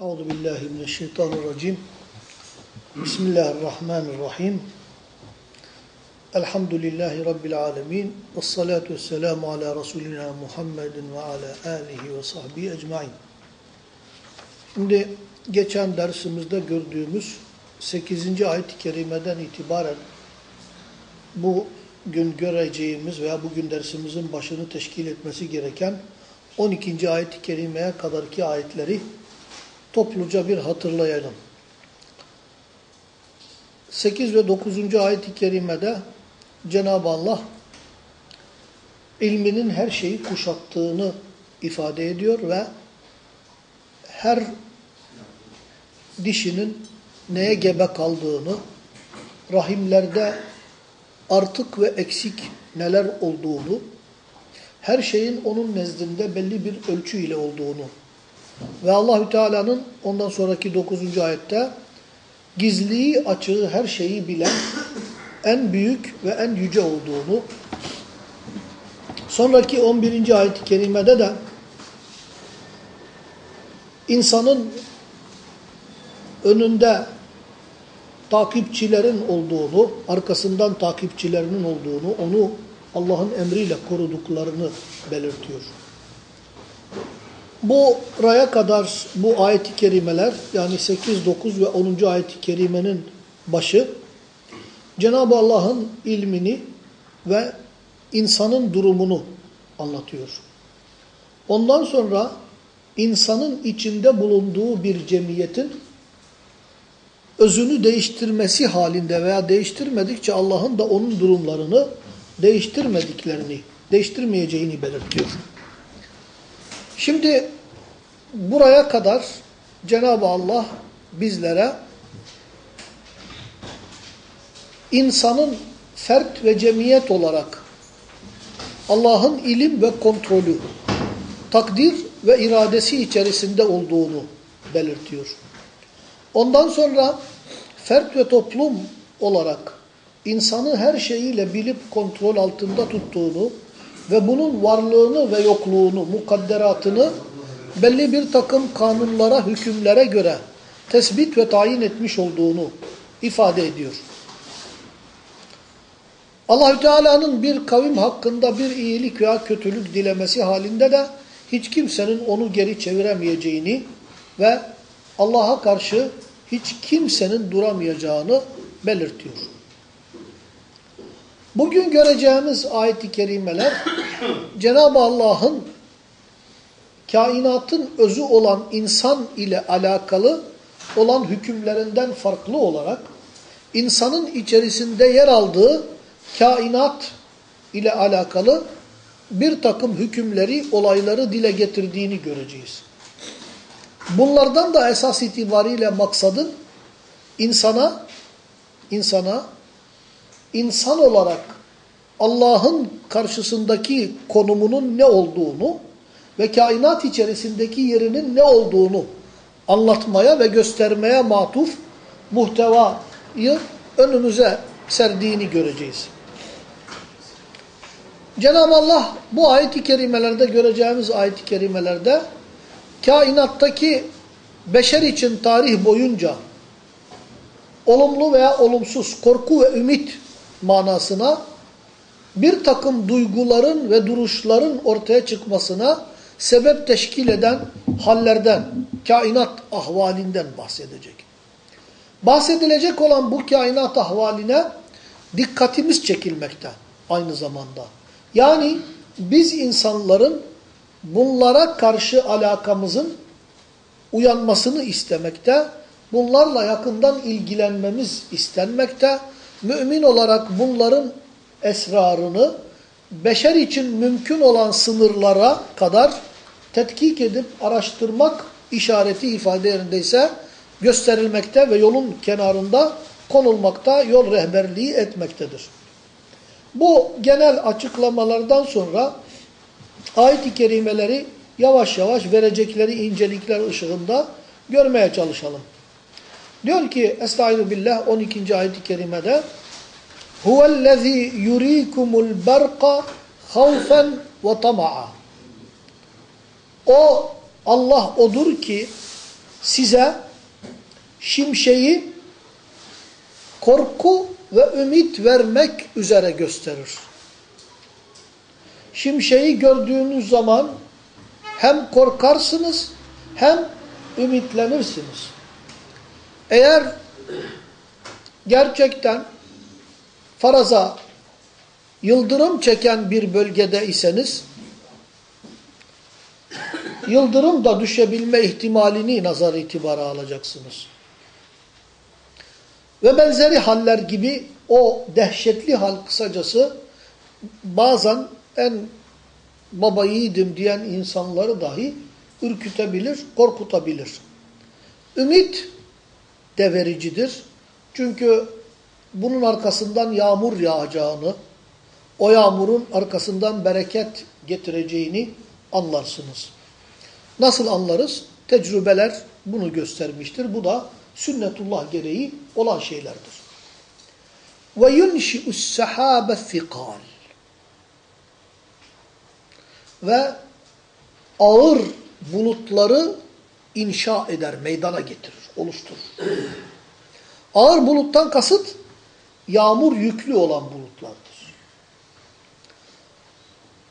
Euzu billahi mineşşeytanirracim. Bismillahirrahmanirrahim. Elhamdülillahi rabbil alamin. Ves salatu vesselamu ala resulina Muhammedin ve ala alihi ve sahbihi ecmaîn. Şimdi geçen dersimizde gördüğümüz 8. ayet-i kerimeden itibaren bu gün göreceğimiz veya bugün dersimizin başını teşkil etmesi gereken 12. ayet-i kerimeye kadarki ayetleri topluca bir hatırlayalım. 8 ve 9. ayet-i kerimede Cenab-ı Allah ilminin her şeyi kuşattığını ifade ediyor ve her dişinin neye gebe kaldığını, rahimlerde artık ve eksik neler olduğunu, her şeyin onun nezdinde belli bir ölçü ile olduğunu ve Allahü Teala'nın ondan sonraki 9. ayette gizliyi, açığı, her şeyi bilen en büyük ve en yüce olduğunu, sonraki 11. ayet-i kerimede de insanın önünde takipçilerin olduğunu, arkasından takipçilerinin olduğunu, onu Allah'ın emriyle koruduklarını belirtiyor. Bu raya kadar bu ayet-i kerimeler yani 8, 9 ve 10. ayet-i kerimenin başı Cenab-ı Allah'ın ilmini ve insanın durumunu anlatıyor. Ondan sonra insanın içinde bulunduğu bir cemiyetin özünü değiştirmesi halinde veya değiştirmedikçe Allah'ın da onun durumlarını değiştirmediklerini, değiştirmeyeceğini belirtiyor. Şimdi buraya kadar Cenab-ı Allah bizlere insanın fert ve cemiyet olarak Allah'ın ilim ve kontrolü, takdir ve iradesi içerisinde olduğunu belirtiyor. Ondan sonra fert ve toplum olarak insanı her şeyiyle bilip kontrol altında tuttuğunu ve bunun varlığını ve yokluğunu, mukadderatını belli bir takım kanunlara, hükümlere göre tespit ve tayin etmiş olduğunu ifade ediyor. Allahü Teala'nın bir kavim hakkında bir iyilik veya kötülük dilemesi halinde de hiç kimsenin onu geri çeviremeyeceğini ve Allah'a karşı hiç kimsenin duramayacağını belirtiyor. Bugün göreceğimiz ayet-i kerimeler Cenab-ı Allah'ın kainatın özü olan insan ile alakalı olan hükümlerinden farklı olarak insanın içerisinde yer aldığı kainat ile alakalı bir takım hükümleri, olayları dile getirdiğini göreceğiz. Bunlardan da esas itibariyle maksadın insana, insana insan olarak Allah'ın karşısındaki konumunun ne olduğunu ve kainat içerisindeki yerinin ne olduğunu anlatmaya ve göstermeye matuf muhtevayı önümüze serdiğini göreceğiz. Cenab-ı Allah bu ayet-i kerimelerde göreceğimiz ayet-i kerimelerde kainattaki beşer için tarih boyunca olumlu veya olumsuz korku ve ümit manasına bir takım duyguların ve duruşların ortaya çıkmasına sebep teşkil eden hallerden, kainat ahvalinden bahsedecek. Bahsedilecek olan bu kainat ahvaline dikkatimiz çekilmekte aynı zamanda. Yani biz insanların bunlara karşı alakamızın uyanmasını istemekte, bunlarla yakından ilgilenmemiz istenmekte, mümin olarak bunların esrarını beşer için mümkün olan sınırlara kadar tetkik edip araştırmak işareti ifade yerindeyse gösterilmekte ve yolun kenarında konulmakta, yol rehberliği etmektedir. Bu genel açıklamalardan sonra ayet-i kerimeleri yavaş yavaş verecekleri incelikler ışığında görmeye çalışalım. Diyor ki Estaizu billah 12. ayet-i kerimede Huvellezî yurikumul berqa havfen ve tama'a O Allah odur ki size şimşeği korku ve ümit vermek üzere gösterir. Şimşeği gördüğünüz zaman hem korkarsınız hem ümitlenirsiniz. Eğer gerçekten faraza yıldırım çeken bir bölgede iseniz yıldırım da düşebilme ihtimalini nazar itibara alacaksınız. Ve benzeri haller gibi o dehşetli hal kısacası bazen en baba yiğidim diyen insanları dahi ürkütebilir, korkutabilir. Ümit de vericidir. Çünkü bunun arkasından yağmur yağacağını, o yağmurun arkasından bereket getireceğini anlarsınız. Nasıl anlarız? Tecrübeler bunu göstermiştir. Bu da sünnetullah gereği olan şeylerdir. Ve yunşi'us sahabe fikal. Ve ağır bulutları inşa eder, meydana getirir, oluşturur. Ağır buluttan kasıt yağmur yüklü olan bulutlardır.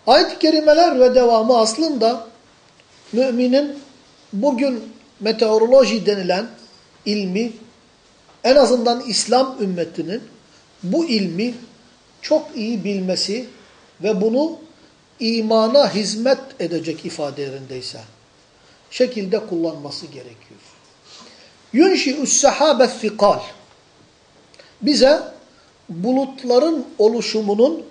Ayet-i kerimeler ve devamı aslında müminin bugün meteoroloji denilen ilmi en azından İslam ümmetinin bu ilmi çok iyi bilmesi ve bunu imana hizmet edecek ifadelerindeyse şekilde kullanması gerekiyor. Yunşi'us sahabe fikal bize bulutların oluşumunun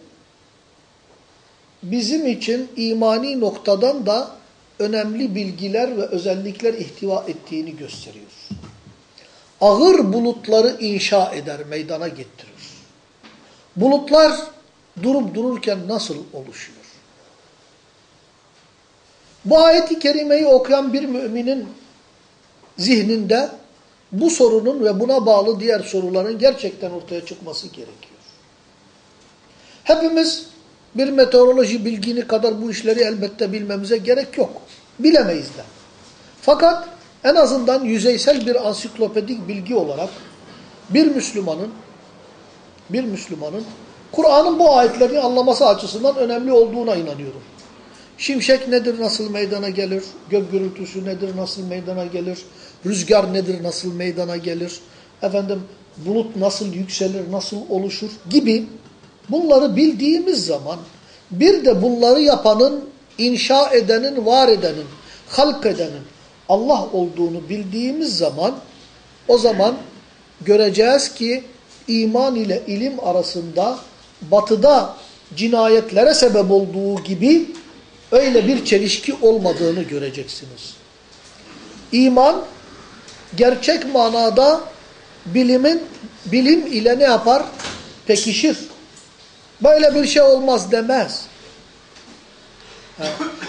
bizim için imani noktadan da önemli bilgiler ve özellikler ihtiva ettiğini gösteriyor. Ağır bulutları inşa eder, meydana getirir. Bulutlar durup dururken nasıl oluşuyor? Bu ayeti kerimeyi okuyan bir müminin zihninde bu sorunun ve buna bağlı diğer soruların gerçekten ortaya çıkması gerekiyor. Hepimiz bir meteoroloji bilgini kadar bu işleri elbette bilmemize gerek yok. Bilemeyiz de. Fakat en azından yüzeysel bir ansiklopedik bilgi olarak bir Müslümanın bir Müslümanın Kur'an'ın bu ayetlerini anlaması açısından önemli olduğuna inanıyorum. Şimşek nedir, nasıl meydana gelir? Gök gürültüsü nedir, nasıl meydana gelir? Rüzgar nedir, nasıl meydana gelir? Efendim bulut nasıl yükselir, nasıl oluşur gibi bunları bildiğimiz zaman bir de bunları yapanın, inşa edenin, var edenin, halk edenin Allah olduğunu bildiğimiz zaman o zaman göreceğiz ki iman ile ilim arasında batıda cinayetlere sebep olduğu gibi öyle bir çelişki olmadığını göreceksiniz. İman gerçek manada bilimin bilim ile ne yapar? Pekişir. Böyle bir şey olmaz demez.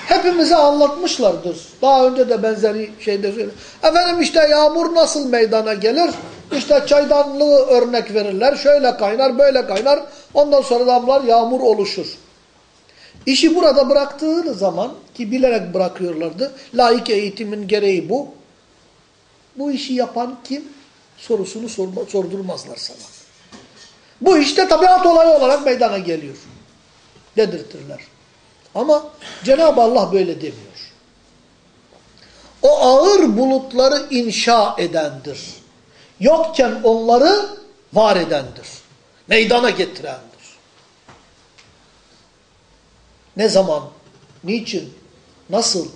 Hepimize anlatmışlardır. Daha önce de benzeri şeyde söyledim. Efendim işte yağmur nasıl meydana gelir? İşte çaydanlığı örnek verirler. Şöyle kaynar, böyle kaynar. Ondan sonra damlar yağmur oluşur. İşi burada bıraktığın zaman ki bilerek bırakıyorlardı. Laik eğitimin gereği bu. Bu işi yapan kim? Sorusunu sorma, sordurmazlar sana. Bu işte tabiat olayı olarak meydana geliyor. Dedirtirler. Ama Cenab-ı Allah böyle demiyor. O ağır bulutları inşa edendir. Yokken onları var edendir. Meydana getirendir. Ne zaman, niçin, nasıl,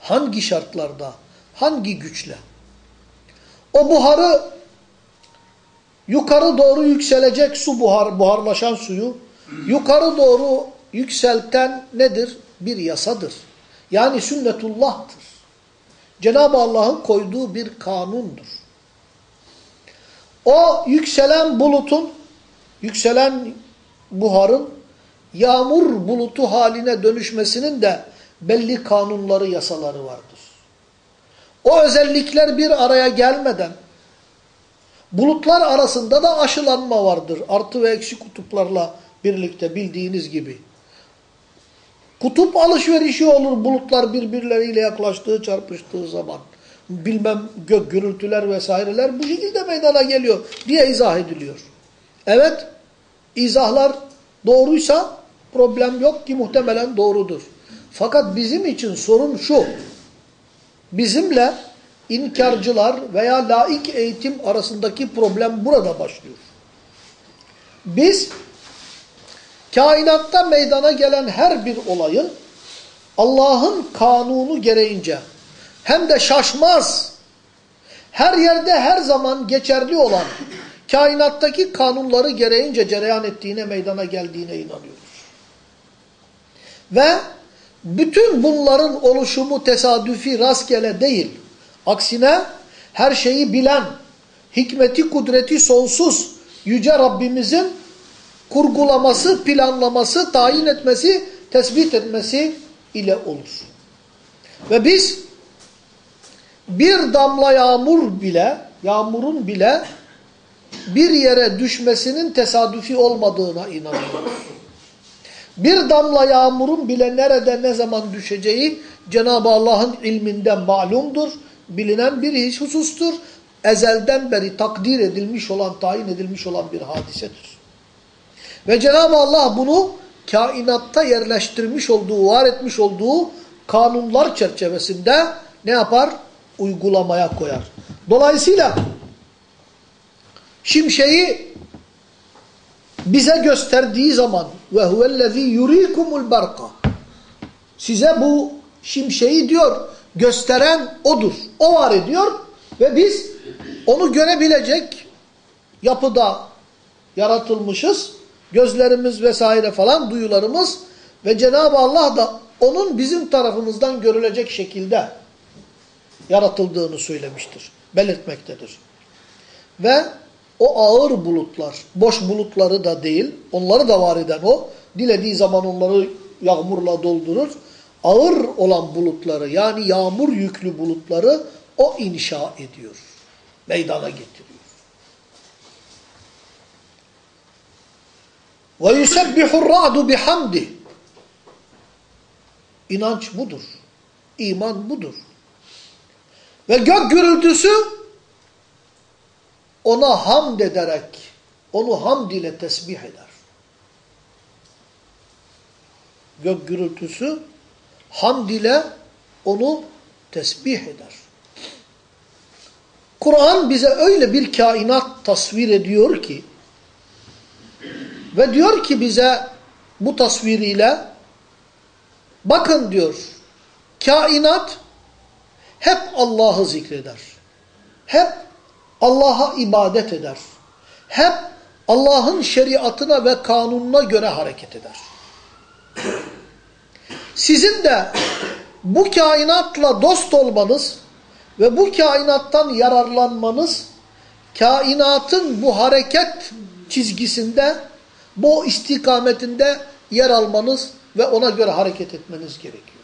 hangi şartlarda, hangi güçle? O buharı yukarı doğru yükselecek su buhar, buharlaşan suyu yukarı doğru yükselten nedir? Bir yasadır. Yani sünnetullah'tır. Cenab-ı Allah'ın koyduğu bir kanundur. O yükselen bulutun, yükselen buharın yağmur bulutu haline dönüşmesinin de belli kanunları, yasaları vardır. O özellikler bir araya gelmeden bulutlar arasında da aşılanma vardır. Artı ve eksi kutuplarla birlikte bildiğiniz gibi. Kutup alışverişi olur bulutlar birbirleriyle yaklaştığı, çarpıştığı zaman. bilmem gök gürültüler vesaireler bu şekilde meydana geliyor diye izah ediliyor. Evet, izahlar doğruysa problem yok ki muhtemelen doğrudur. Fakat bizim için sorun şu, bizimle inkarcılar veya laik eğitim arasındaki problem burada başlıyor. Biz kainatta meydana gelen her bir olayın Allah'ın kanunu gereğince hem de şaşmaz, her yerde her zaman geçerli olan kainattaki kanunları gereğince cereyan ettiğine, meydana geldiğine inanıyoruz. Ve bütün bunların oluşumu tesadüfi, rastgele değil. Aksine her şeyi bilen, hikmeti, kudreti sonsuz, yüce Rabbimizin kurgulaması, planlaması, tayin etmesi, tespit etmesi ile olur. Ve biz bir damla yağmur bile, yağmurun bile bir yere düşmesinin tesadüfi olmadığına inanıyoruz. Bir damla yağmurun bile nerede ne zaman düşeceği Cenab-ı Allah'ın ilminden malumdur. Bilinen bir husustur. Ezelden beri takdir edilmiş olan, tayin edilmiş olan bir hadisedir. Ve Cenab-ı Allah bunu kainatta yerleştirmiş olduğu, var etmiş olduğu kanunlar çerçevesinde ne yapar? Uygulamaya koyar. Dolayısıyla şimşeği bize gösterdiği zaman ve huvellezî yurikumul barka size bu şimşeği diyor gösteren odur. O var ediyor ve biz onu görebilecek yapıda yaratılmışız. Gözlerimiz vesaire falan duyularımız ve Cenab-ı Allah da onun bizim tarafımızdan görülecek şekilde yaratıldığını söylemiştir. Belirtmektedir. Ve o ağır bulutlar, boş bulutları da değil, onları da var eden o. Dilediği zaman onları yağmurla doldurur. Ağır olan bulutları yani yağmur yüklü bulutları o inşa ediyor. Meydana getiriyor. Ve yusebbihur ra'du bihamdi. İnanç budur. İman budur. Ve gök gürültüsü ona hamd ederek, onu hamd ile tesbih eder. Gök gürültüsü hamd ile onu tesbih eder. Kur'an bize öyle bir kainat tasvir ediyor ki ve diyor ki bize bu tasviriyle bakın diyor kainat hep Allah'ı zikreder. Hep Allah'a ibadet eder. Hep Allah'ın şeriatına ve kanununa göre hareket eder. Sizin de bu kainatla dost olmanız ve bu kainattan yararlanmanız, kainatın bu hareket çizgisinde, bu istikametinde yer almanız ve ona göre hareket etmeniz gerekiyor.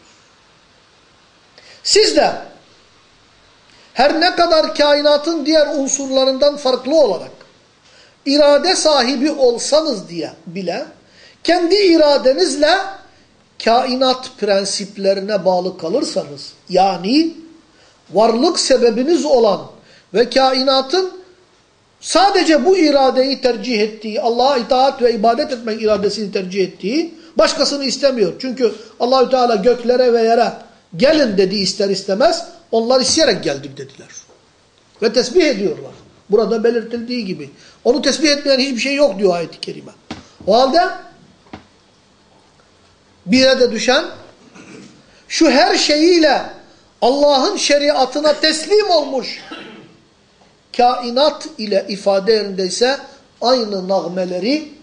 Siz de her ne kadar kainatın diğer unsurlarından farklı olarak irade sahibi olsanız diye bile kendi iradenizle kainat prensiplerine bağlı kalırsanız yani varlık sebebiniz olan ve kainatın sadece bu iradeyi tercih ettiği, Allah'a itaat ve ibadet etmek iradesini tercih ettiği, başkasını istemiyor. Çünkü Allahü Teala göklere ve yere gelin dedi ister istemez, onlar isteyerek geldik dediler. Ve tesbih ediyorlar. Burada belirtildiği gibi. Onu tesbih etmeyen hiçbir şey yok diyor ayet-i kerime. O halde bir de düşen şu her şeyiyle Allah'ın şeriatına teslim olmuş kainat ile ifade yerindeyse aynı nağmeleri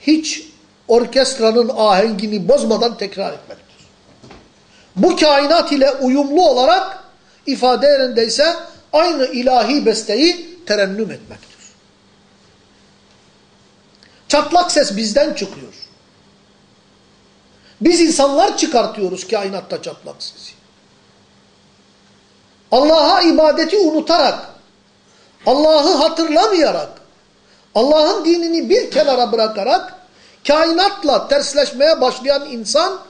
hiç orkestranın ahengini bozmadan tekrar etmektir. Bu kainat ile uyumlu olarak ifade yerindeyse aynı ilahi besteyi terennüm etmektir. Çatlak ses bizden çıkıyor. Biz insanlar çıkartıyoruz kainatta çatlak sesi. Allah'a ibadeti unutarak, Allah'ı hatırlamayarak, Allah'ın dinini bir kenara bırakarak, kainatla tersleşmeye başlayan insan,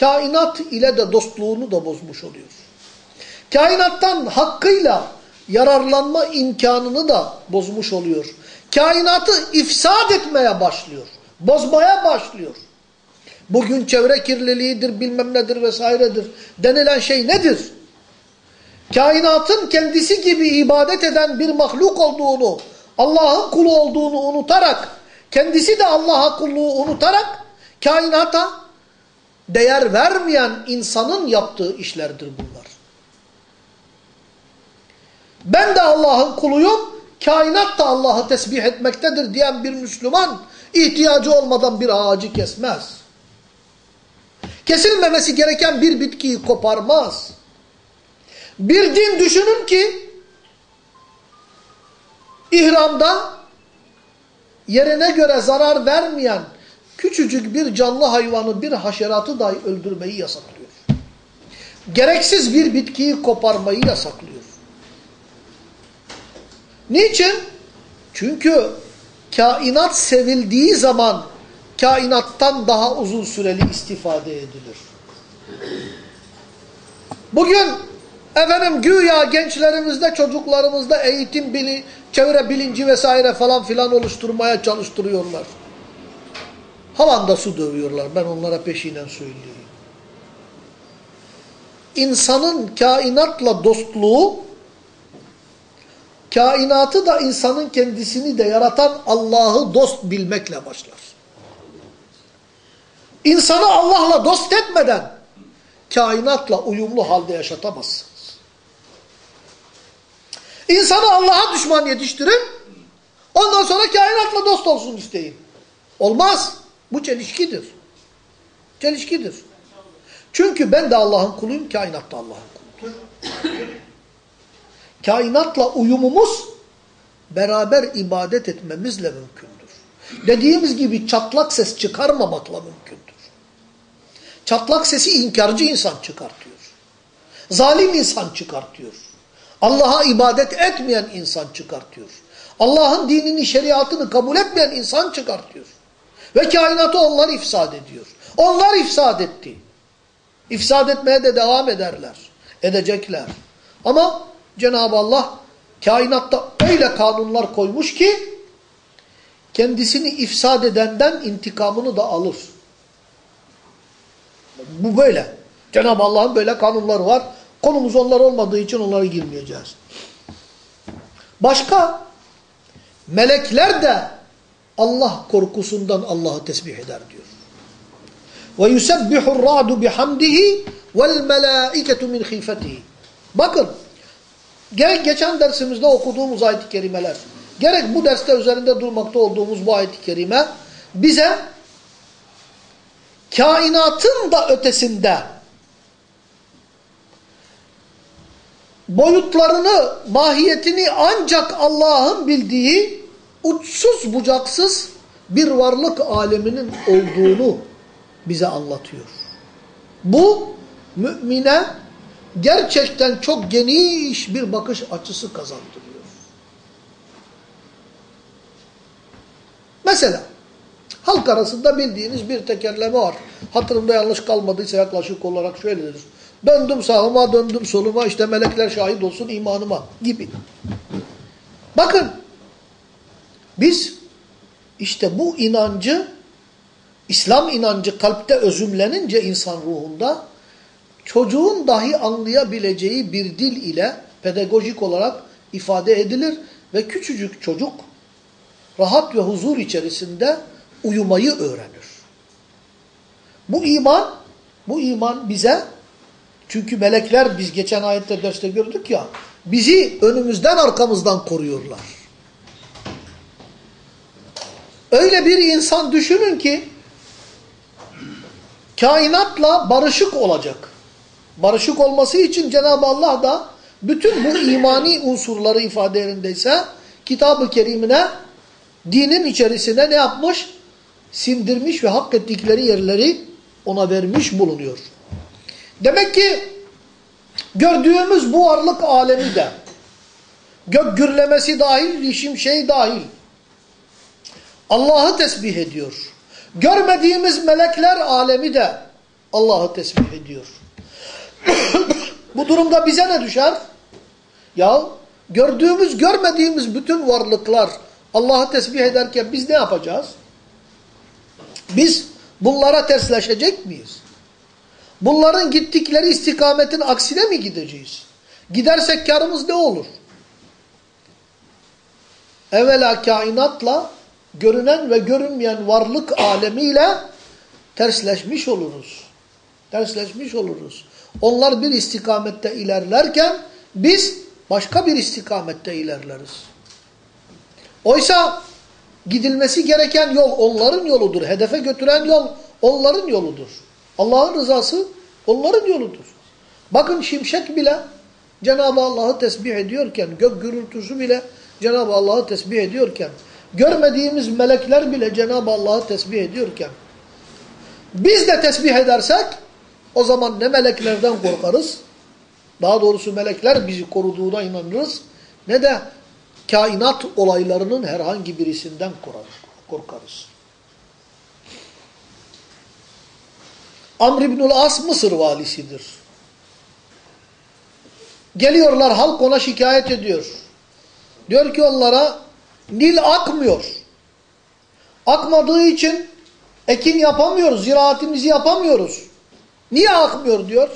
kainat ile de dostluğunu da bozmuş oluyor. Kainattan hakkıyla yararlanma imkanını da bozmuş oluyor. Kainatı ifsad etmeye başlıyor. Bozmaya başlıyor. Bugün çevre kirliliğidir, bilmem nedir vesairedir denilen şey nedir? Kainatın kendisi gibi ibadet eden bir mahluk olduğunu, Allah'ın kulu olduğunu unutarak, kendisi de Allah'a kulluğu unutarak kainata değer vermeyen insanın yaptığı işlerdir bunlar. Ben de Allah'ın kuluyum, kainat da Allah'ı tesbih etmektedir diyen bir Müslüman ihtiyacı olmadan bir ağacı kesmez. Kesilmemesi gereken bir bitkiyi koparmaz. Bir din düşünün ki ihramda yerine göre zarar vermeyen küçücük bir canlı hayvanı, bir haşeratı dahi öldürmeyi yasaklıyor. Gereksiz bir bitkiyi koparmayı yasaklıyor. Niçin? Çünkü kainat sevildiği zaman kainattan daha uzun süreli istifade edilir. Bugün efendim güya gençlerimizde, çocuklarımızda eğitim, bili, çevre bilinci vesaire falan filan oluşturmaya çalıştırıyorlar. Havanda su dövüyorlar. Ben onlara peşinen söyleyeyim. İnsanın kainatla dostluğu, kainatı da insanın kendisini de yaratan Allah'ı dost bilmekle başlar. İnsanı Allah'la dost etmeden kainatla uyumlu halde yaşatamazsınız. İnsanı Allah'a düşman yetiştirin, ondan sonra kainatla dost olsun isteyin. Olmaz. Bu çelişkidir. Çelişkidir. Çünkü ben de Allah'ın kuluyum, kainat da Allah'ın kuludur. Kainatla uyumumuz beraber ibadet etmemizle mümkündür. Dediğimiz gibi çatlak ses çıkarmamakla mümkündür. Çatlak sesi inkarcı insan çıkartıyor. Zalim insan çıkartıyor. Allah'a ibadet etmeyen insan çıkartıyor. Allah'ın dinini, şeriatını kabul etmeyen insan çıkartıyor. Ve kainatı onlar ifsad ediyor. Onlar ifsad etti. İfsad etmeye de devam ederler. Edecekler. Ama Cenab-ı Allah kainatta öyle kanunlar koymuş ki kendisini ifsad edenden intikamını da alır. Bu böyle. Cenab-ı Allah'ın böyle kanunları var. Konumuz onlar olmadığı için onlara girmeyeceğiz. Başka melekler de Allah korkusundan Allah'ı tesbih eder diyor. Ve yusebbihu'r ra'du bihamdihi vel melâiketu min khifetihi. Bakın gerek geçen dersimizde okuduğumuz ayet-i kerimeler, gerek bu derste üzerinde durmakta olduğumuz bu ayet-i kerime bize kainatın da ötesinde boyutlarını, mahiyetini ancak Allah'ın bildiği uçsuz bucaksız bir varlık aleminin olduğunu bize anlatıyor. Bu mümine gerçekten çok geniş bir bakış açısı kazandırıyor. Mesela halk arasında bildiğiniz bir tekerleme var. Hatırımda yanlış kalmadıysa yaklaşık olarak şöyledir. Döndüm sağıma, döndüm soluma, işte melekler şahit olsun imanıma gibi. Bakın, biz işte bu inancı, İslam inancı kalpte özümlenince insan ruhunda, çocuğun dahi anlayabileceği bir dil ile pedagojik olarak ifade edilir ve küçücük çocuk rahat ve huzur içerisinde uyumayı öğrenir. Bu iman, bu iman bize çünkü melekler biz geçen ayette derste gördük ya bizi önümüzden arkamızdan koruyorlar. Öyle bir insan düşünün ki kainatla barışık olacak. Barışık olması için Cenab-ı Allah da bütün bu imani unsurları ifade yerindeyse kitab-ı kerimine dinin içerisine ne yapmış? Sindirmiş ve hak ettikleri yerleri ona vermiş bulunuyor. Demek ki gördüğümüz bu varlık alemi de gök gürlemesi dahil, şey dahil Allah'ı tesbih ediyor. Görmediğimiz melekler alemi de Allah'ı tesbih ediyor. Bu durumda bize ne düşer? Ya gördüğümüz, görmediğimiz bütün varlıklar Allah'ı tesbih ederken biz ne yapacağız? Biz bunlara tersleşecek miyiz? Bunların gittikleri istikametin aksine mi gideceğiz? Gidersek karımız ne olur? Evvela kainatla görünen ve görünmeyen varlık alemiyle tersleşmiş oluruz. Tersleşmiş oluruz. Onlar bir istikamette ilerlerken biz başka bir istikamette ilerleriz. Oysa gidilmesi gereken yol onların yoludur. Hedefe götüren yol onların yoludur. Allah'ın rızası onların yoludur. Bakın şimşek bile Cenab-ı Allah'ı tesbih ediyorken, gök gürültüsü bile Cenab-ı Allah'ı tesbih ediyorken, görmediğimiz melekler bile Cenab-ı Allah'ı tesbih ediyorken, biz de tesbih edersek, o zaman ne meleklerden korkarız, daha doğrusu melekler bizi koruduğuna inanırız, ne de kainat olaylarının herhangi birisinden korkarız. Amr İbnül As Mısır valisidir. Geliyorlar halk ona şikayet ediyor. Diyor ki onlara Nil akmıyor. Akmadığı için ekin yapamıyoruz, ziraatimizi yapamıyoruz. Niye akmıyor diyor.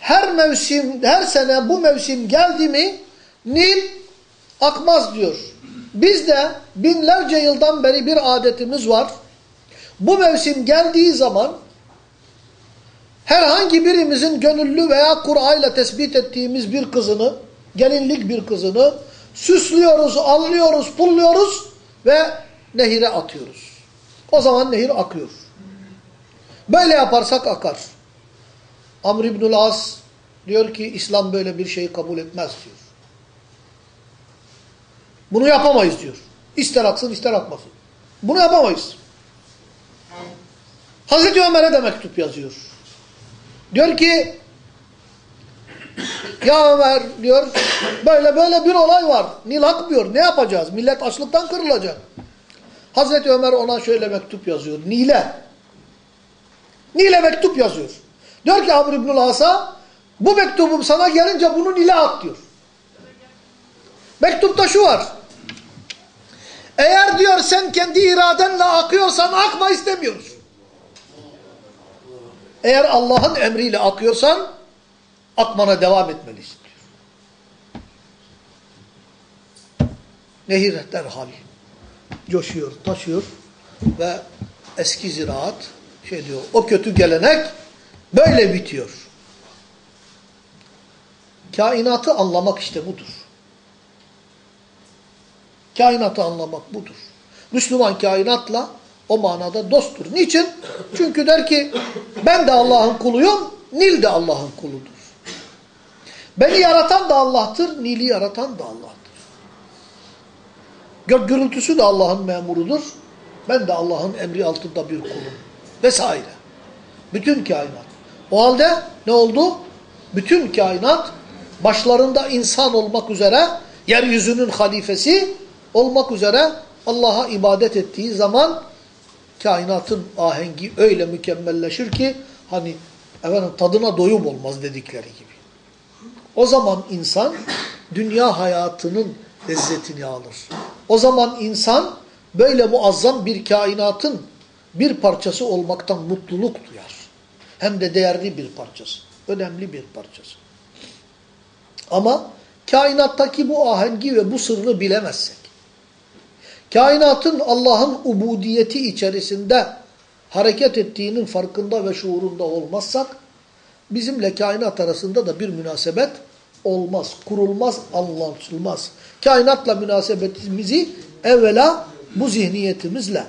Her mevsim, her sene bu mevsim geldi mi Nil akmaz diyor. Bizde binlerce yıldan beri bir adetimiz var. Bu mevsim geldiği zaman herhangi birimizin gönüllü veya Kur'ayla tespit ettiğimiz bir kızını, gelinlik bir kızını süslüyoruz, allıyoruz, pulluyoruz ve nehire atıyoruz. O zaman nehir akıyor. Böyle yaparsak akar. Amr İbnül As diyor ki İslam böyle bir şeyi kabul etmez diyor. Bunu yapamayız diyor. İster aksın ister akmasın. Bunu yapamayız. Hazreti Ömer'e de mektup yazıyor. Diyor ki ya Ömer diyor böyle böyle bir olay var. Nil akmıyor. Ne yapacağız? Millet açlıktan kırılacak. Hazreti Ömer ona şöyle mektup yazıyor. Nil'e. Nil'e mektup yazıyor. Diyor ki Amr İbnül As'a bu mektubum sana gelince bunu Nil'e at diyor. Mektupta şu var. Eğer diyor sen kendi iradenle akıyorsan akma istemiyoruz. Eğer Allah'ın emriyle akıyorsan akmana devam etmelisin diyor. Nehir derhal coşuyor, taşıyor ve eski ziraat şey diyor o kötü gelenek böyle bitiyor. Kainatı anlamak işte budur. Kainatı anlamak budur. Müslüman kainatla o manada dosttur. Niçin? Çünkü der ki ben de Allah'ın kuluyum, Nil de Allah'ın kuludur. Beni yaratan da Allah'tır, Nil'i yaratan da Allah'tır. Gök gürültüsü de Allah'ın memurudur. Ben de Allah'ın emri altında bir kulum. Vesaire. Bütün kainat. O halde ne oldu? Bütün kainat başlarında insan olmak üzere yeryüzünün halifesi olmak üzere Allah'a ibadet ettiği zaman kainatın ahengi öyle mükemmelleşir ki hani efendim, tadına doyum olmaz dedikleri gibi. O zaman insan dünya hayatının lezzetini alır. O zaman insan böyle muazzam bir kainatın bir parçası olmaktan mutluluk duyar. Hem de değerli bir parçası. Önemli bir parçası. Ama kainattaki bu ahengi ve bu sırrı bilemezsek, kainatın Allah'ın ubudiyeti içerisinde hareket ettiğinin farkında ve şuurunda olmazsak, bizimle kainat arasında da bir münasebet olmaz, kurulmaz, anlaşılmaz. Kainatla münasebetimizi evvela bu zihniyetimizle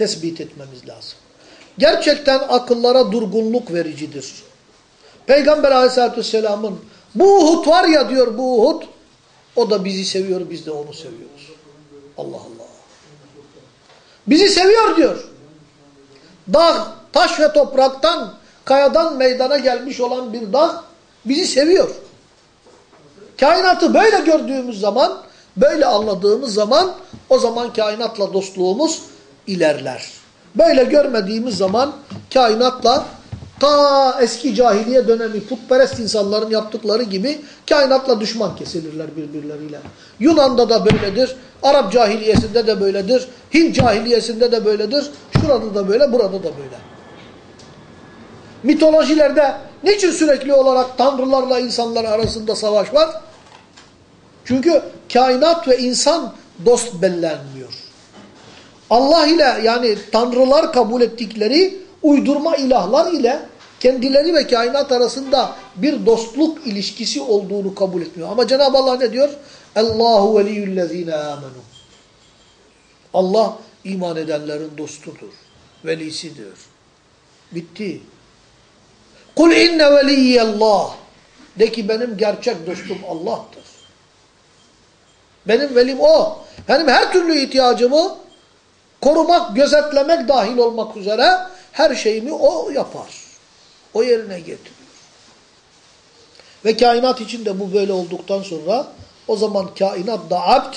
tespit etmemiz lazım. Gerçekten akıllara durgunluk vericidir. Peygamber aleyhissalatü vesselamın bu Uhud var ya diyor bu Uhud, o da bizi seviyor, biz de onu seviyoruz. Allah Allah. Bizi seviyor diyor. Dağ, taş ve topraktan, kayadan meydana gelmiş olan bir dağ bizi seviyor. Kainatı böyle gördüğümüz zaman, böyle anladığımız zaman o zaman kainatla dostluğumuz ilerler. Böyle görmediğimiz zaman kainatla Ta eski cahiliye dönemi putperest insanların yaptıkları gibi kainatla düşman kesilirler birbirleriyle. Yunan'da da böyledir, Arap cahiliyesinde de böyledir, Hint cahiliyesinde de böyledir, şurada da böyle, burada da böyle. Mitolojilerde niçin sürekli olarak tanrılarla insanlar arasında savaş var? Çünkü kainat ve insan dost bellenmiyor. Allah ile yani tanrılar kabul ettikleri uydurma ilahlar ile kendileri ve kainat arasında bir dostluk ilişkisi olduğunu kabul etmiyor. Ama Cenab-ı Allah ne diyor? Allahu veliyyüllezine amenu. Allah iman edenlerin dostudur. Velisidir. Bitti. Kul inne veliyyallah. De ki benim gerçek dostum Allah'tır. Benim velim o. Benim her türlü ihtiyacımı korumak, gözetlemek dahil olmak üzere her şeyimi o yapar. O yerine getiriyor. Ve kainat içinde bu böyle olduktan sonra o zaman kainat da abd,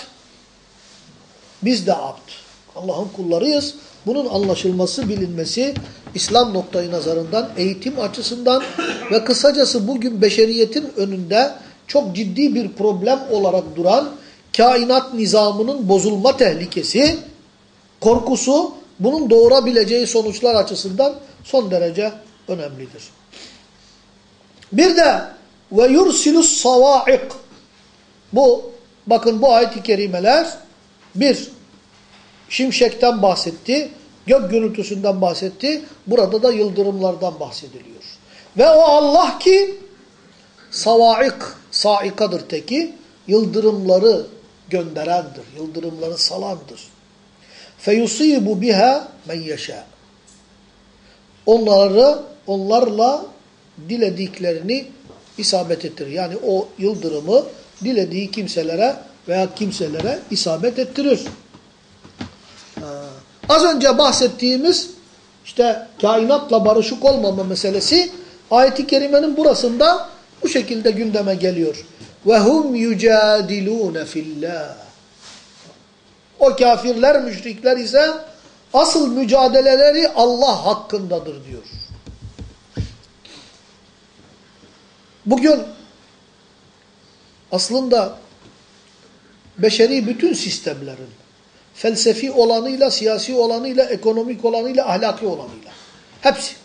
biz de abd. Allah'ın kullarıyız. Bunun anlaşılması, bilinmesi İslam noktayı nazarından, eğitim açısından ve kısacası bugün beşeriyetin önünde çok ciddi bir problem olarak duran kainat nizamının bozulma tehlikesi, korkusu bunun doğurabileceği sonuçlar açısından son derece önemlidir. Bir de ve yursilus savaik bu bakın bu ayet-i kerimeler bir şimşekten bahsetti, gök gürültüsünden bahsetti. Burada da yıldırımlardan bahsediliyor. Ve o Allah ki savaik, saikadır teki, yıldırımları gönderendir, yıldırımları salandır feyusibu biha men yeşâ. Onları, onlarla dilediklerini isabet ettirir. Yani o yıldırımı dilediği kimselere veya kimselere isabet ettirir. Az önce bahsettiğimiz işte kainatla barışık olmama meselesi ayeti kerimenin burasında bu şekilde gündeme geliyor. Ve hum yucadilune fillah. O kafirler, müşrikler ise asıl mücadeleleri Allah hakkındadır diyor. Bugün aslında beşeri bütün sistemlerin felsefi olanıyla, siyasi olanıyla, ekonomik olanıyla, ahlaki olanıyla. Hepsi.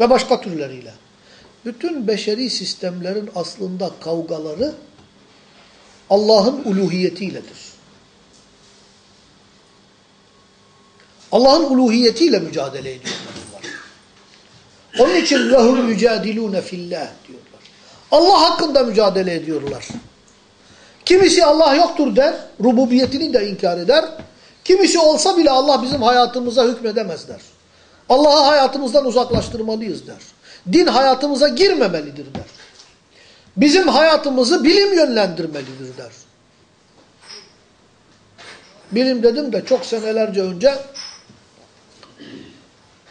Ve başka türleriyle. Bütün beşeri sistemlerin aslında kavgaları Allah'ın uluhiyetiyledir. Allah'ın uluhiyetiyle mücadele ediyorlar bunlar. Onun için lehum mücadilune fillah diyorlar. Allah hakkında mücadele ediyorlar. Kimisi Allah yoktur der, rububiyetini de inkar eder. Kimisi olsa bile Allah bizim hayatımıza hükmedemez der. Allah'ı hayatımızdan uzaklaştırmalıyız der. Din hayatımıza girmemelidir der. Bizim hayatımızı bilim yönlendirmelidir der. Bilim dedim de çok senelerce önce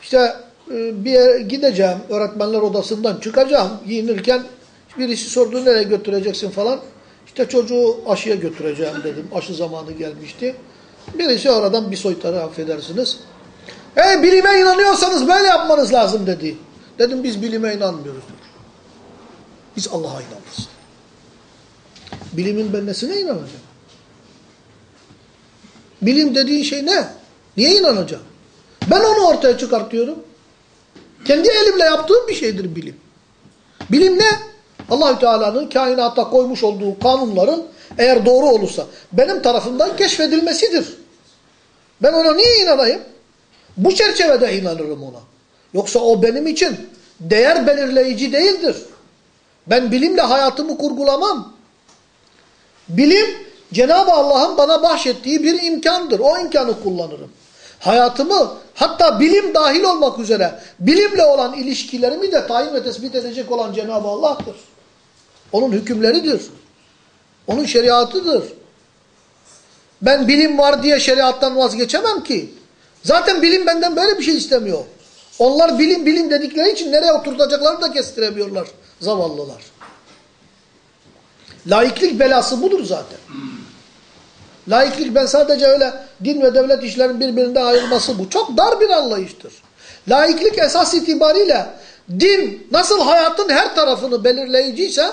işte e, bir yere gideceğim, öğretmenler odasından çıkacağım, giyinirken birisi sordu nereye götüreceksin falan. İşte çocuğu aşıya götüreceğim dedim. Aşı zamanı gelmişti. Birisi oradan bir soytarı affedersiniz. E bilime inanıyorsanız böyle yapmanız lazım dedi. Dedim biz bilime inanmıyoruz. Biz Allah'a inanırız. Bilimin ben nesine inanacağım? Bilim dediğin şey ne? Niye inanacağım? Ben onu ortaya çıkartıyorum. Kendi elimle yaptığım bir şeydir bilim. Bilim ne? Allahü Teala'nın kainata koymuş olduğu kanunların eğer doğru olursa benim tarafından keşfedilmesidir. Ben ona niye inanayım? Bu çerçevede inanırım ona. Yoksa o benim için değer belirleyici değildir. Ben bilimle hayatımı kurgulamam. Bilim Cenab-ı Allah'ın bana bahşettiği bir imkandır. O imkanı kullanırım. Hayatımı hatta bilim dahil olmak üzere bilimle olan ilişkilerimi de tayin ve tespit edecek olan Cenab-ı Allah'tır. Onun hükümleridir. Onun şeriatıdır. Ben bilim var diye şeriattan vazgeçemem ki. Zaten bilim benden böyle bir şey istemiyor. Onlar bilim bilim dedikleri için nereye oturtacaklarını da kestiremiyorlar zavallılar. Laiklik belası budur zaten. Laiklik ben sadece öyle din ve devlet işlerinin birbirinden ayrılması bu. Çok dar bir anlayıştır. Laiklik esas itibariyle din nasıl hayatın her tarafını belirleyiciyse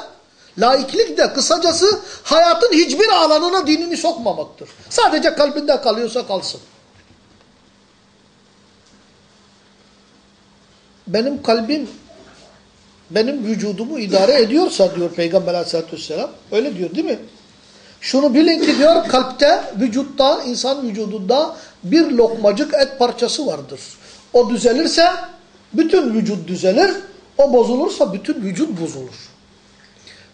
laiklik de kısacası hayatın hiçbir alanına dinini sokmamaktır. Sadece kalbinde kalıyorsa kalsın. Benim kalbim benim vücudumu idare ediyorsa diyor Peygamber aleyhissalatü vesselam. Öyle diyor değil mi? Şunu bilin ki diyor kalpte, vücutta, insan vücudunda bir lokmacık et parçası vardır. O düzelirse bütün vücut düzelir. O bozulursa bütün vücut bozulur.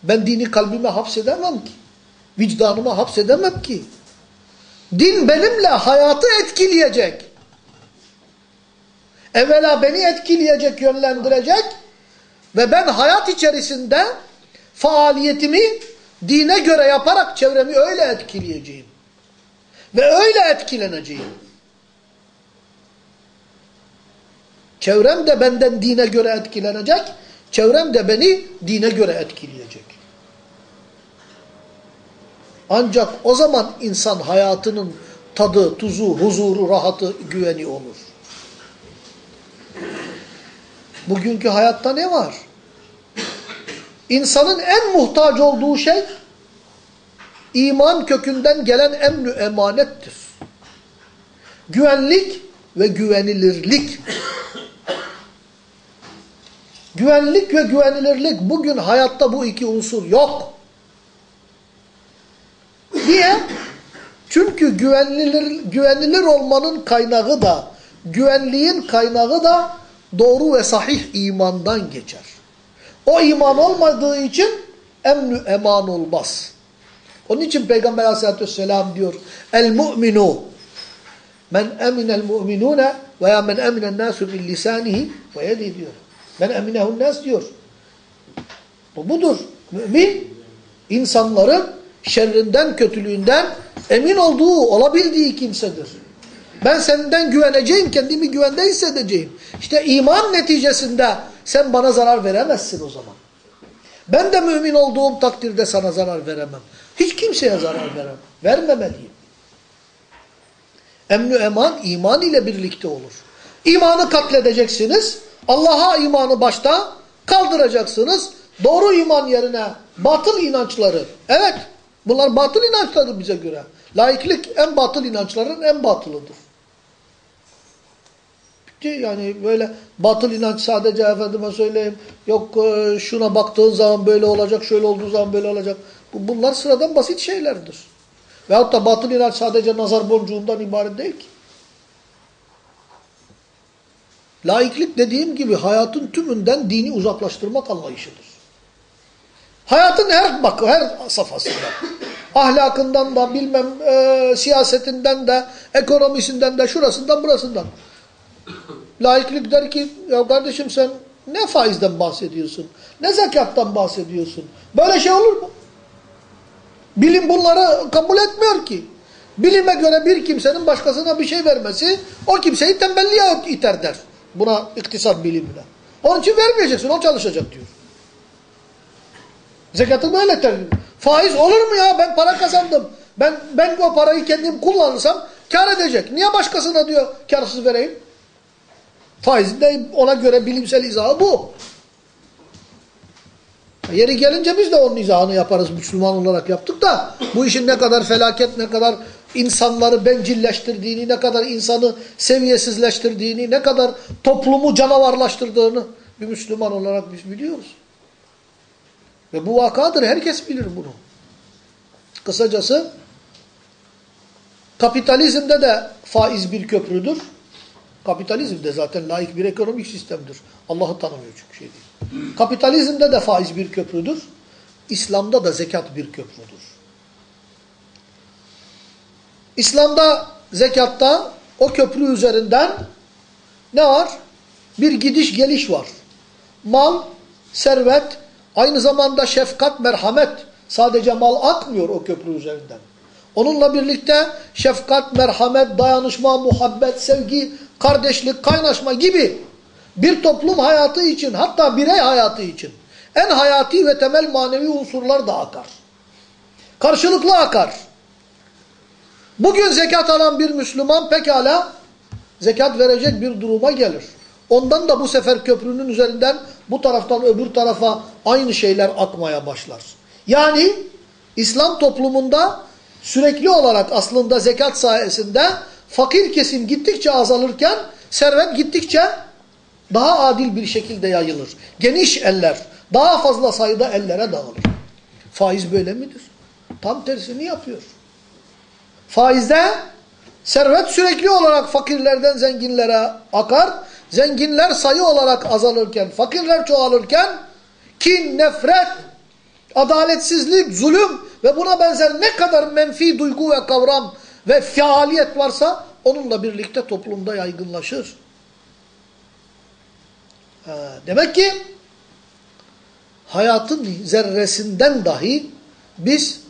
Ben dini kalbime hapsedemem ki. Vicdanıma hapsedemem ki. Din benimle hayatı etkileyecek. Evvela beni etkileyecek, yönlendirecek ve ben hayat içerisinde faaliyetimi dine göre yaparak çevremi öyle etkileyeceğim. Ve öyle etkileneceğim. Çevrem de benden dine göre etkilenecek, çevrem de beni dine göre etkileyecek. Ancak o zaman insan hayatının tadı, tuzu, huzuru, rahatı, güveni olur. Bugünkü hayatta ne var? İnsanın en muhtaç olduğu şey iman kökünden gelen emnü emanettir. Güvenlik ve güvenilirlik. Güvenlik ve güvenilirlik bugün hayatta bu iki unsur yok. Niye? Çünkü güvenilir, güvenilir olmanın kaynağı da, güvenliğin kaynağı da doğru ve sahih imandan geçer. O iman olmadığı için emnü eman olmaz. Onun için Peygamber aleyhissalatü vesselam diyor, El mu'minu men eminel mu'minune veya men eminen nasu min lisanihi ve yedi diyor. Men eminehun nas diyor. Bu budur. Mümin insanların şerrinden, kötülüğünden emin olduğu, olabildiği kimsedir. Ben senden güveneceğim, kendimi güvende hissedeceğim. İşte iman neticesinde sen bana zarar veremezsin o zaman. Ben de mümin olduğum takdirde sana zarar veremem. Hiç kimseye zarar veremem. Vermemeliyim. Emnü eman iman ile birlikte olur. İmanı katledeceksiniz. Allah'a imanı başta kaldıracaksınız. Doğru iman yerine batıl inançları. Evet bunlar batıl inançları bize göre. Laiklik en batıl inançların en batılıdır. Yani böyle batıl inanç sadece efendime söyleyeyim yok e, şuna baktığın zaman böyle olacak, şöyle olduğu zaman böyle olacak. Bunlar sıradan basit şeylerdir. Veyahut da batıl inanç sadece nazar boncuğundan ibaret değil ki. Laiklik dediğim gibi hayatın tümünden dini uzaklaştırmak anlayışıdır. Hayatın her bak her safhasında. Ahlakından da bilmem e, siyasetinden de ekonomisinden de şurasından burasından. Laiklik der ki ya kardeşim sen ne faizden bahsediyorsun? Ne zekattan bahsediyorsun? Böyle şey olur mu? Bilim bunları kabul etmiyor ki. Bilime göre bir kimsenin başkasına bir şey vermesi o kimseyi tembelliğe iter der. Buna iktisat bilimine. Onun için vermeyeceksin, o çalışacak diyor. Zekatı böyle tercih. Faiz olur mu ya? Ben para kazandım. Ben ben o parayı kendim kullanırsam kar edecek. Niye başkasına diyor karsız vereyim? Faizin de ona göre bilimsel izahı bu. Yeri gelince biz de onun izahını yaparız Müslüman olarak yaptık da bu işin ne kadar felaket, ne kadar insanları bencilleştirdiğini, ne kadar insanı seviyesizleştirdiğini, ne kadar toplumu canavarlaştırdığını bir Müslüman olarak biz biliyoruz. Ve bu vakadır. Herkes bilir bunu. Kısacası kapitalizmde de faiz bir köprüdür. Kapitalizm de zaten layık bir ekonomik sistemdir. Allah'ı tanımıyor çünkü şey değil. Kapitalizmde de faiz bir köprüdür. İslam'da da zekat bir köprüdür. İslam'da, zekatta o köprü üzerinden ne var? Bir gidiş geliş var. Mal, servet, aynı zamanda şefkat, merhamet. Sadece mal akmıyor o köprü üzerinden. Onunla birlikte şefkat, merhamet, dayanışma, muhabbet, sevgi, kardeşlik, kaynaşma gibi bir toplum hayatı için hatta birey hayatı için en hayati ve temel manevi unsurlar da akar. Karşılıklı akar. Bugün zekat alan bir Müslüman pekala zekat verecek bir duruma gelir. ondan da bu sefer köprünün üzerinden bu taraftan öbür tarafa aynı şeyler akmaya başlar. Yani İslam toplumunda sürekli olarak aslında zekat sayesinde fakir kesim gittikçe azalırken servet gittikçe daha adil bir şekilde yayılır. Geniş eller, daha fazla sayıda ellere dağılır. Faiz böyle midir? Tam tersini yapıyor. Faizde servet sürekli olarak fakirlerden zenginlere akar. Zenginler sayı olarak azalırken, fakirler çoğalırken kin, nefret, adaletsizlik, zulüm ve buna benzer ne kadar menfi duygu ve kavram ve faaliyet varsa onunla birlikte toplumda yaygınlaşır. Demek ki hayatın zerresinden dahi biz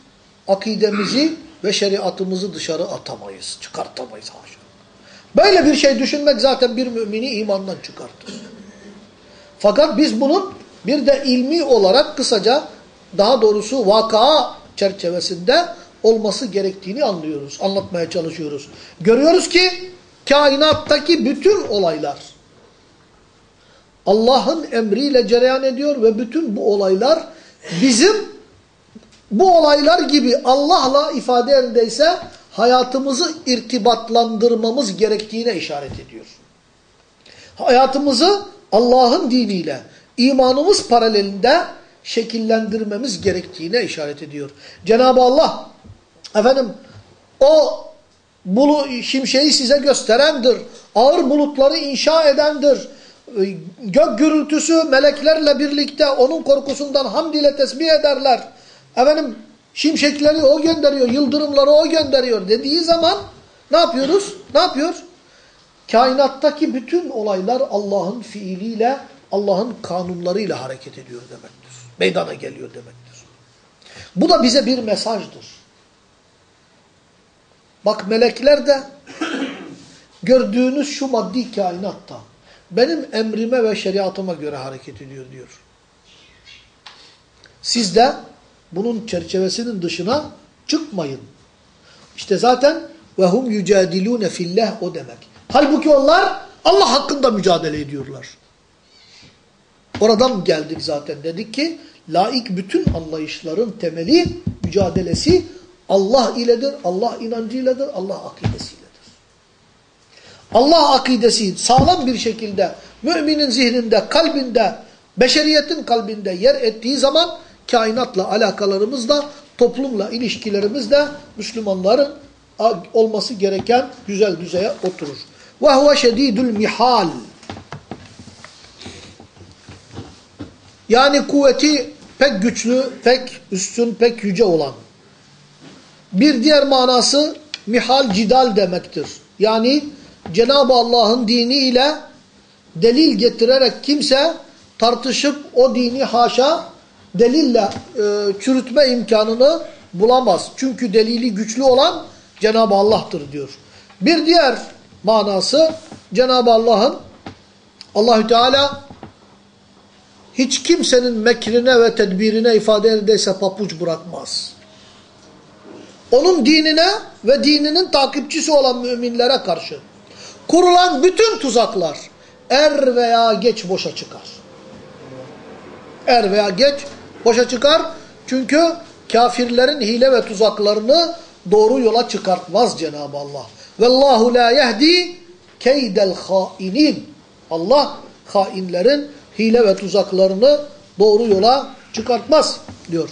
akidemizi ve şeriatımızı dışarı atamayız, çıkartamayız haşa. Böyle bir şey düşünmek zaten bir mümini imandan çıkartır. Fakat biz bunun bir de ilmi olarak kısaca daha doğrusu vaka çerçevesinde olması gerektiğini anlıyoruz, anlatmaya çalışıyoruz. Görüyoruz ki kainattaki bütün olaylar Allah'ın emriyle cereyan ediyor ve bütün bu olaylar bizim bu olaylar gibi Allah'la ifade yerindeyse hayatımızı irtibatlandırmamız gerektiğine işaret ediyor. Hayatımızı Allah'ın diniyle, imanımız paralelinde şekillendirmemiz gerektiğine işaret ediyor. Cenab-ı Allah efendim o bulu, şimşeği size gösterendir. Ağır bulutları inşa edendir. Gök gürültüsü meleklerle birlikte onun korkusundan hamd ile tesbih ederler. Efendim şimşekleri o gönderiyor, yıldırımları o gönderiyor dediği zaman ne yapıyoruz? Ne yapıyor? Kainattaki bütün olaylar Allah'ın fiiliyle, Allah'ın kanunlarıyla hareket ediyor demektir. Meydana geliyor demektir. Bu da bize bir mesajdır. Bak melekler de gördüğünüz şu maddi kainatta benim emrime ve şeriatıma göre hareket ediyor diyor. Siz de bunun çerçevesinin dışına çıkmayın. İşte zaten ve hum yucadilune fillah o demek. Halbuki onlar Allah hakkında mücadele ediyorlar. Oradan geldik zaten. Dedik ki laik bütün anlayışların temeli, mücadelesi Allah iledir, Allah inancıyladır, Allah akidesiyledir. Allah akidesi sağlam bir şekilde müminin zihninde, kalbinde, beşeriyetin kalbinde yer ettiği zaman kainatla alakalarımız da, toplumla ilişkilerimiz de Müslümanların olması gereken güzel düzeye oturur. Ve huve şedidül mihal. Yani kuvveti pek güçlü, pek üstün, pek yüce olan. Bir diğer manası mihal cidal demektir. Yani Cenab-ı Allah'ın diniyle delil getirerek kimse tartışıp o dini haşa delille e, çürütme imkanını bulamaz. Çünkü delili güçlü olan Cenab-ı Allah'tır diyor. Bir diğer manası Cenab-ı Allah'ın Allahü Teala hiç kimsenin mekrine ve tedbirine ifade edilse papuç bırakmaz. Onun dinine ve dininin takipçisi olan müminlere karşı kurulan bütün tuzaklar er veya geç boşa çıkar. Er veya geç boşa çıkar. Çünkü kafirlerin hile ve tuzaklarını doğru yola çıkartmaz Cenab-ı Allah. Vallahu la yehdi keydel hainin. Allah hainlerin hile ve tuzaklarını doğru yola çıkartmaz diyor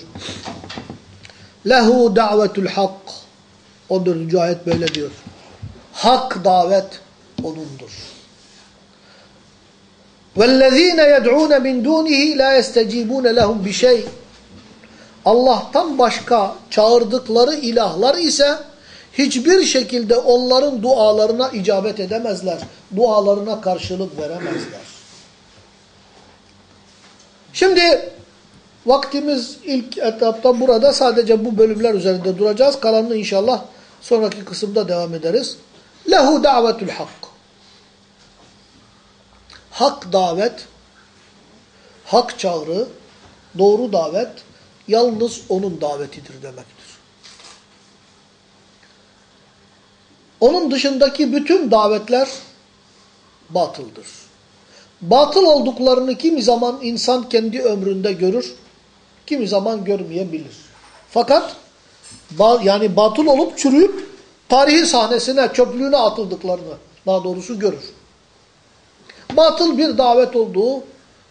Lehu davetul hak. 14. ayet böyle diyor. Hak davet O'nundur. وَالَّذ۪ينَ يَدْعُونَ مِنْ دُونِهِ لَا يَسْتَجِيبُونَ لَهُمْ بِشَيْءٍ Allah'tan başka çağırdıkları ilahlar ise hiçbir şekilde onların dualarına icabet edemezler. Dualarına karşılık veremezler. Şimdi vaktimiz ilk etapta burada sadece bu bölümler üzerinde duracağız. Kalanını inşallah sonraki kısımda devam ederiz. Lehu davetul hak. Hak davet, hak çağrı, doğru davet yalnız onun davetidir demektir. Onun dışındaki bütün davetler batıldır. batıl olduklarını kimi zaman insan kendi ömründe görür, kimi zaman görmeyebilir. Fakat yani batıl olup çürüyüp tarihi sahnesine, çöplüğüne atıldıklarını daha doğrusu görür. Batıl bir davet olduğu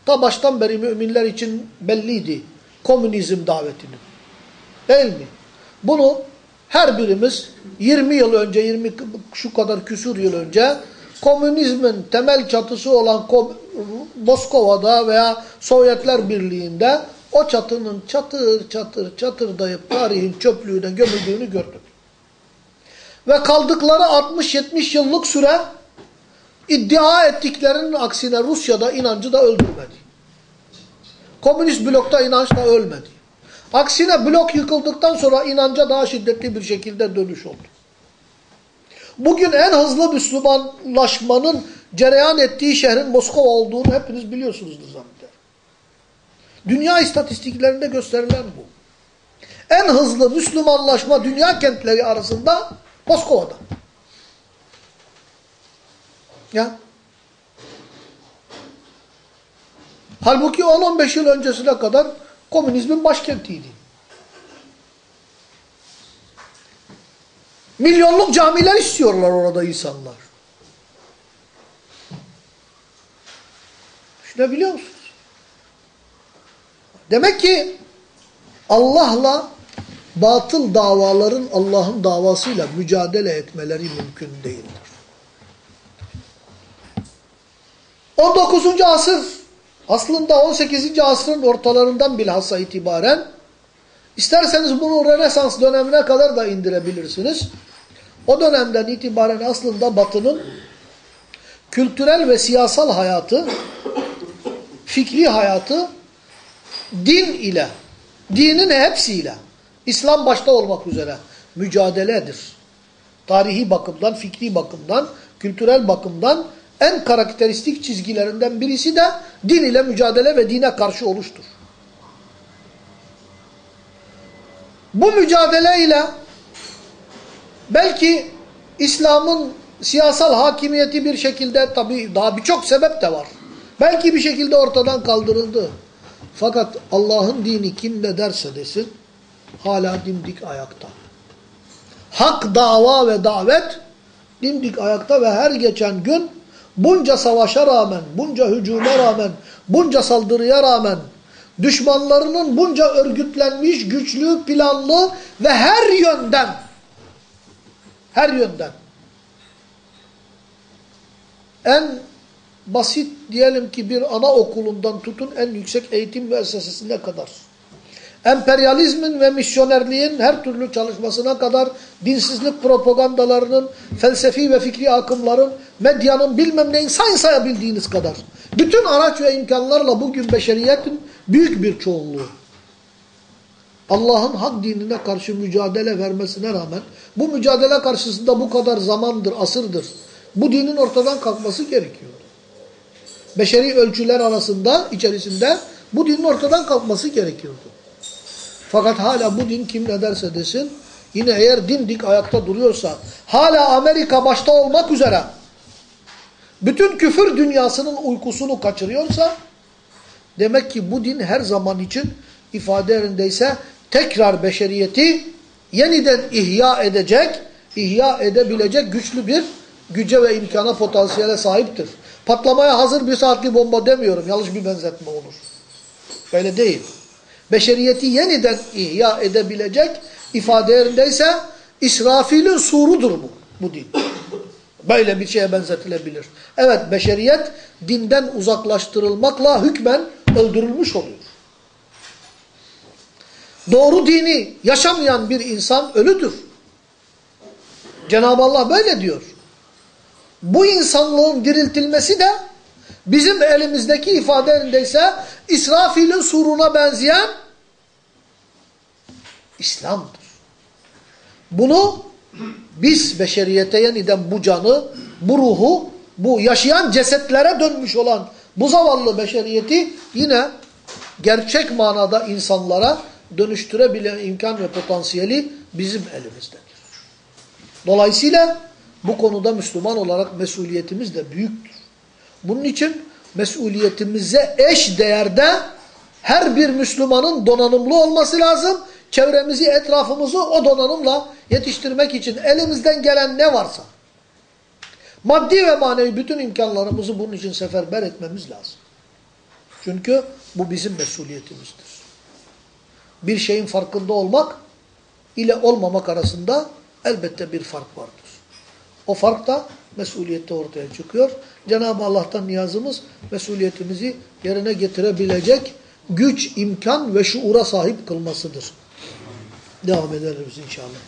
ta baştan beri müminler için belliydi. Komünizm davetinin. Değil mi? Bunu her birimiz 20 yıl önce, 20 şu kadar küsur yıl önce komünizmin temel çatısı olan Moskova'da veya Sovyetler Birliği'nde o çatının çatır çatır çatırdayıp tarihin çöplüğüne gömüldüğünü gördük. Ve kaldıkları 60-70 yıllık süre iddia ettiklerinin aksine Rusya'da inancı da öldürmedi. Komünist blokta inanç da ölmedi. Aksine blok yıkıldıktan sonra inanca daha şiddetli bir şekilde dönüş oldu. Bugün en hızlı Müslümanlaşmanın cereyan ettiği şehrin Moskova olduğunu hepiniz biliyorsunuzdur zannederim. Dünya istatistiklerinde gösterilen bu. En hızlı Müslümanlaşma dünya kentleri arasında Moskova'da. Ya. Halbuki 10-15 yıl öncesine kadar komünizmin başkentiydi. Milyonluk camiler istiyorlar orada insanlar. Şunu biliyor musunuz? Demek ki Allah'la batıl davaların Allah'ın davasıyla mücadele etmeleri mümkün değildir. 19. asır aslında 18. asrın ortalarından bilhassa itibaren isterseniz bunu Rönesans dönemine kadar da indirebilirsiniz. O dönemden itibaren aslında Batı'nın kültürel ve siyasal hayatı, fikri hayatı din ile, dinin hepsiyle, İslam başta olmak üzere mücadeledir. Tarihi bakımdan, fikri bakımdan, kültürel bakımdan en karakteristik çizgilerinden birisi de din ile mücadele ve dine karşı oluştur. Bu mücadele ile belki İslam'ın siyasal hakimiyeti bir şekilde tabi daha birçok sebep de var. Belki bir şekilde ortadan kaldırıldı. Fakat Allah'ın dini kim ne derse desin hala dimdik ayakta. Hak dava ve davet dimdik ayakta ve her geçen gün bunca savaşa rağmen, bunca hücuma rağmen, bunca saldırıya rağmen düşmanlarının bunca örgütlenmiş, güçlü, planlı ve her yönden her yönden en basit diyelim ki bir anaokulundan tutun en yüksek eğitim müessesesine kadar emperyalizmin ve misyonerliğin her türlü çalışmasına kadar dinsizlik propagandalarının, felsefi ve fikri akımların, medyanın bilmem neyin sayın sayabildiğiniz kadar. Bütün araç ve imkanlarla bugün beşeriyetin büyük bir çoğunluğu. Allah'ın hak dinine karşı mücadele vermesine rağmen bu mücadele karşısında bu kadar zamandır, asırdır. Bu dinin ortadan kalkması gerekiyordu. Beşeri ölçüler arasında, içerisinde bu dinin ortadan kalkması gerekiyordu. Fakat hala bu din kim ne derse desin, yine eğer dimdik ayakta duruyorsa, hala Amerika başta olmak üzere, bütün küfür dünyasının uykusunu kaçırıyorsa, demek ki bu din her zaman için ifade yerindeyse, tekrar beşeriyeti yeniden ihya edecek, ihya edebilecek güçlü bir güce ve imkana potansiyele sahiptir. Patlamaya hazır bir saatli bomba demiyorum. Yanlış bir benzetme olur. Öyle değil beşeriyeti yeniden ihya edebilecek ifade yerindeyse İsrafil'in surudur bu, bu din. Böyle bir şeye benzetilebilir. Evet beşeriyet dinden uzaklaştırılmakla hükmen öldürülmüş oluyor. Doğru dini yaşamayan bir insan ölüdür. Cenab-ı Allah böyle diyor. Bu insanlığın diriltilmesi de Bizim elimizdeki ifadeindeyse İsrafil'in suruna benzeyen İslam'dır. Bunu biz beşeriyete yeniden bu canı, bu ruhu, bu yaşayan cesetlere dönmüş olan bu zavallı beşeriyeti yine gerçek manada insanlara dönüştürebilen imkan ve potansiyeli bizim elimizdedir. Dolayısıyla bu konuda Müslüman olarak mesuliyetimiz de büyüktür. Bunun için mesuliyetimize eş değerde her bir Müslümanın donanımlı olması lazım. Çevremizi, etrafımızı o donanımla yetiştirmek için elimizden gelen ne varsa maddi ve manevi bütün imkanlarımızı bunun için seferber etmemiz lazım. Çünkü bu bizim mesuliyetimizdir. Bir şeyin farkında olmak ile olmamak arasında elbette bir fark vardır. O fark da mesuliyette ortaya çıkıyor. Cenab-ı Allah'tan niyazımız mesuliyetimizi yerine getirebilecek güç, imkan ve şuura sahip kılmasıdır. Devam ederiz inşallah.